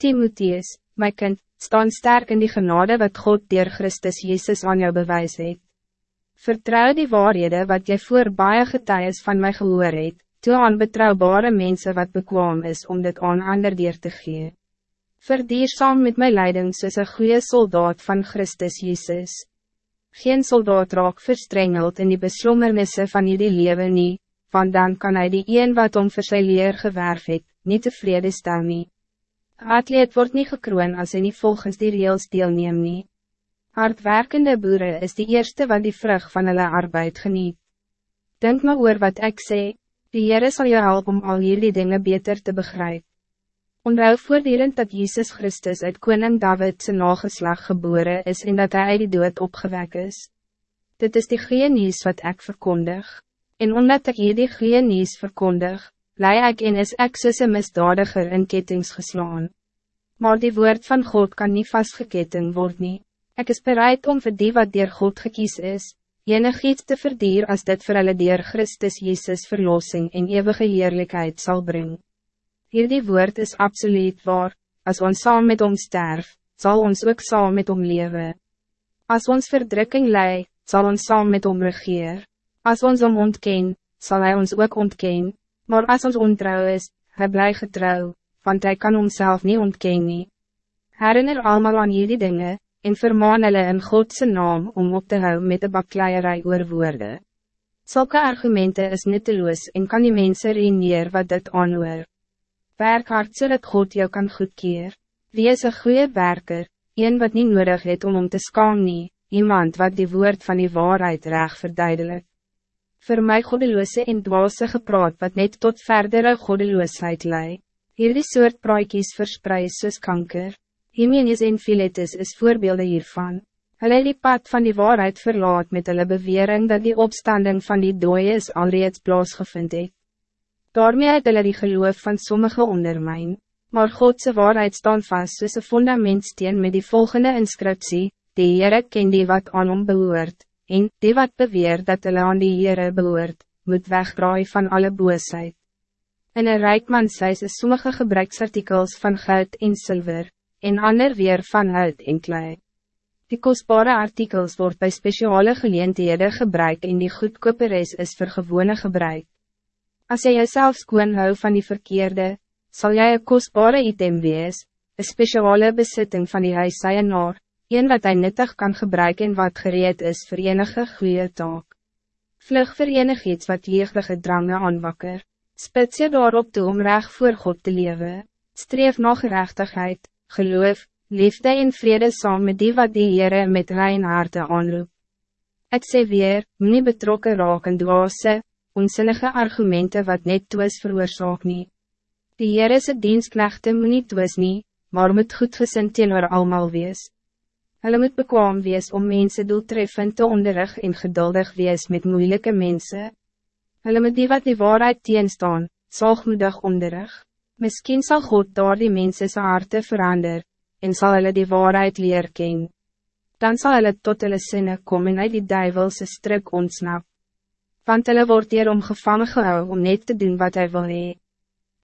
Timotheus, my kind, staan sterk in die genade wat God dier Christus Jezus aan jou bewys het. Vertrouw die waarhede wat jy voor baie getuies van mij gehoor het, toe aan betrouwbare mensen wat bekwaam is om dit aan ander dier te gee. Verdier saam met my leiding soos een goede soldaat van Christus Jezus. Geen soldaat raak verstrengeld in die beslommernisse van die leven nie, want dan kan hij die een wat om vir sy leer gewerf het, nie tevrede stel nie. Atleet wordt niet gekroon als hij niet volgens die reels deelneem nie. Hardwerkende boeren is de eerste wat die vrug van hulle arbeid geniet. Denk maar oor wat ik zeg, die Heere sal jou help om al jullie dingen beter te begrijpen. Onthou voortdurend dat Jezus Christus uit koning David zijn nageslag geboren is en dat hij uit die dood opgewek is. Dit is die goeie nieuws wat ik verkondig. En omdat ik hier die goeie nieuws verkondig, lei ik en is ek soos een misdadiger in kettings geslaan. Maar die woord van God kan niet vastgeketting worden. Ik is bereid om voor die wat dier God gekies is, enig iets te verdier als dit vir hulle dier Christus Jezus verlossing en eeuwige heerlijkheid zal brengen. Hierdie woord is absoluut waar, als ons saam met ons sterf, zal ons ook saam met hom lewe. As ons verdrukking lei, zal ons saam met hom regeer. As ons om ontken, zal hij ons ook ontken, maar als ons ontrouw is, hij bly getrouw, want hij kan homself niet ontken nie. Herinner allemaal aan jullie dingen, en vermaan hulle in Godse naam om op te hou met de bakleierij oor woorde. Zulke argumenten is nutteloos en kan die mensen reëneer wat dit aanhoor. Werk hard zodat God jou kan goedkeer. Wie is een goede werker, een wat niet nodig het om om te skaam nie, iemand wat die woord van die waarheid reg verduidelik. Voor mij goddeloze en dwaalse gepraat wat net tot verdere goddeloosheid lei. Hierdie soort praatjies verspreid soos kanker. Hymenius en Philetus is voorbeelden hiervan. Hulle die pad van die waarheid verlaat met hulle bewering dat die opstanding van die dooie is alreeds plaasgevind het. Daarmee het hulle die geloof van sommige ondermijn, maar Godse waarheid staan vast soos een fundamentsteen met die volgende inscriptie, die Heere ken die wat aan hom behoort, en die wat beweer dat hulle aan die Heere behoort, moet wegdraai van alle boosheid. In een rijkman sês is sommige gebruiksartikels van goud en zilver, en ander weer van hout en klei. Die kostbare artikels wordt bij speciale geleenthede gebruik en die goedkoper is, vir gewone gebruik. Als jy jouself skoon hou van die verkeerde, zal jij een kostbare item wees, een speciale bezitting van die huisseienaar, een wat hij nuttig kan gebruiken en wat gereed is voor enige goede taak. Vlug voor enig iets wat jeugdige drangen aanwakker, spits je daarop toe om recht voor God te leven, streef na gerechtigheid, geloof, liefde en vrede saam met die wat die Heere met rein harte aanroep. Ik sê weer, nie betrokken raak in dwaase, onsinnige argumenten wat net twis veroorzaak nie. Die Heerese dienstknechte moet nie twis nie, maar moet goedgesind teenoor almal wees. Hulle moet bekwaam wees om mensen doeltreffend te onderrig en geduldig wees met moeilijke mensen. Hulle moet die wat die waarheid teenstaan, salgmoedig onderrig. Misschien zal God daar die mensen zijn harte verander, en zal hulle die waarheid leer ken. Dan zal hulle tot hulle sinne kom en uit die duivelse strik ontsnap want hulle word hier om gevangen gehou om net te doen wat hij wil hee.